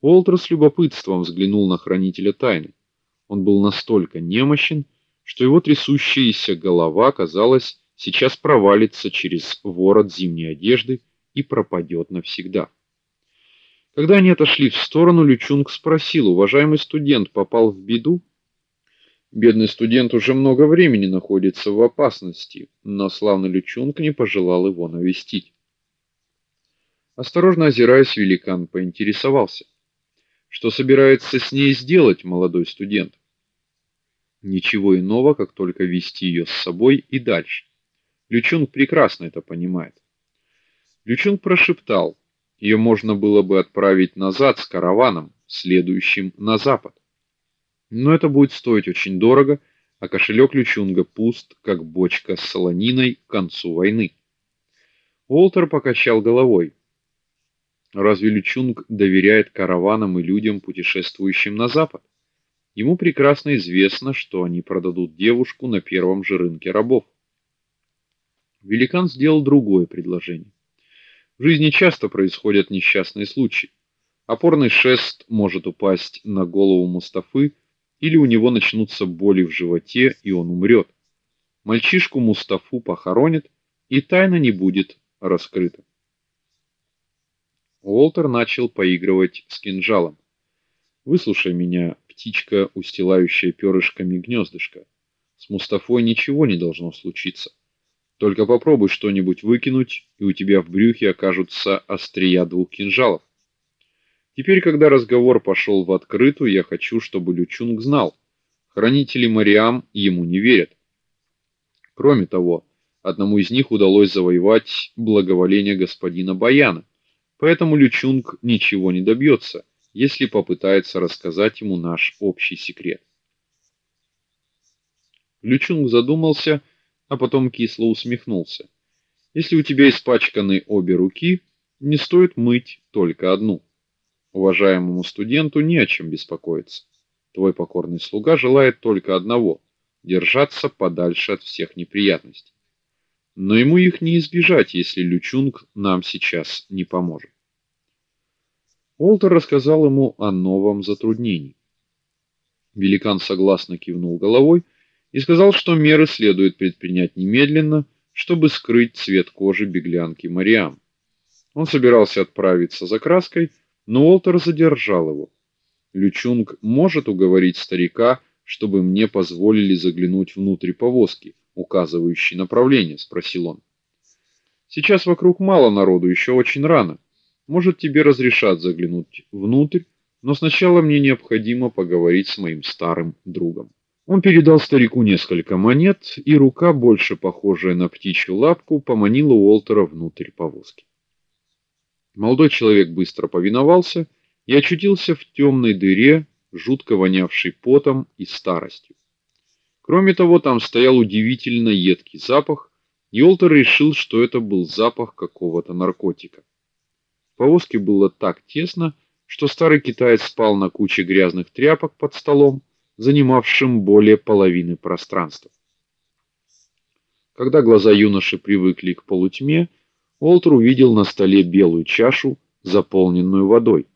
Уолтер с любопытством взглянул на хранителя тайны. Он был настолько немощен, что его трясущаяся голова, казалось, сейчас провалится через ворот зимней одежды и пропадет навсегда. Когда они отошли в сторону, Лючунг спросил: "Уважаемый студент попал в беду?" Бедный студент уже много времени находится в опасности, но славный Лючунг не пожелал его навестить. Осторожно озираясь, великан поинтересовался: "Что собирается с ней сделать молодой студент?" Ничего иного, как только вести ее с собой и дальше. Лючунг прекрасно это понимает. Лючунг прошептал: "Ее можно было бы отправить назад с караваном, следующим на запад. Но это будет стоить очень дорого, а кошелек Лючунга пуст, как бочка с солониной к концу войны". Уолтер покачал головой. Разве Лючунг доверяет караванам и людям, путешествующим на запад? Ему прекрасно известно, что они продадут девушку на первом же рынке рабов. Великан сделал другое предложение. В жизни часто происходят несчастные случаи. Опорный шест может упасть на голову Мустафы, или у него начнутся боли в животе, и он умрет. Мальчишку Мустафу похоронят, и тайна не будет раскрыта. Уолтер начал поигрывать с кинжалом. Выслушай меня, птичка, устилающая перышками гнездышко. С Мустафой ничего не должно случиться. Только попробуй что-нибудь выкинуть, и у тебя в брюхе окажутся острия двух кинжалов. Теперь, когда разговор пошел в открытую, я хочу, чтобы Лючунг знал, хранители Мариам ему не верят. Кроме того, одному из них удалось завоевать благоволение господина Баяна. Поэтому Лючунг ничего не добьется если попытается рассказать ему наш общий секрет. Лючунг задумался, а потом кисло усмехнулся. Если у тебя испачканы обе руки, не стоит мыть только одну. Уважаемому студенту не о чем беспокоиться. Твой покорный слуга желает только одного держаться подальше от всех неприятностей. Но ему их не избежать, если Лючунг нам сейчас не поможет. Уолтер рассказал ему о новом затруднении. Великан согласно кивнул головой и сказал, что меры следует предпринять немедленно, чтобы скрыть цвет кожи беглянки Мариам. Он собирался отправиться за краской, но Уолтер задержал его. Лючунг может уговорить старика, чтобы мне позволили заглянуть внутрь повозки, указывающей направление, спросил он. Сейчас вокруг мало народу, еще очень рано. Может, тебе разрешат заглянуть внутрь, но сначала мне необходимо поговорить с моим старым другом. Он передал старику несколько монет, и рука, больше похожая на птичью лапку, поманила Уолтера внутрь повозки. Молодой человек быстро повиновался и очутился в темной дыре, жутко вонявшей потом и старостью. Кроме того, там стоял удивительно едкий запах, и Уолтер решил, что это был запах какого-то наркотика повозке было так тесно, что старый китаец спал на куче грязных тряпок под столом, занимавшим более половины пространства. Когда глаза юноши привыкли к полутьме, Олтер увидел на столе белую чашу, заполненную водой.